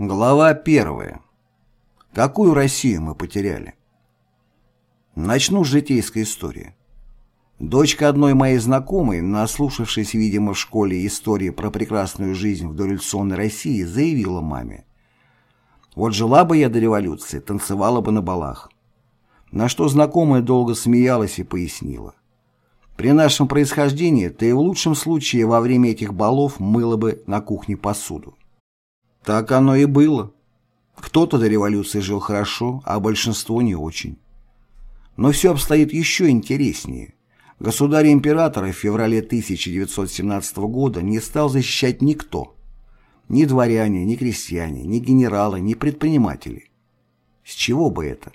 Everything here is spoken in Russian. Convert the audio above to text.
Глава первая. Какую Россию мы потеряли? Начну с житейской истории. Дочка одной моей знакомой, наслушавшись, видимо, в школе истории про прекрасную жизнь в дореволюционной России, заявила маме. Вот жила бы я до революции, танцевала бы на балах. На что знакомая долго смеялась и пояснила. При нашем происхождении ты в лучшем случае во время этих балов мыла бы на кухне посуду. Так оно и было. Кто-то до революции жил хорошо, а большинство не очень. Но все обстоит еще интереснее. Государя-императора в феврале 1917 года не стал защищать никто. Ни дворяне, ни крестьяне, ни генералы, ни предприниматели. С чего бы это?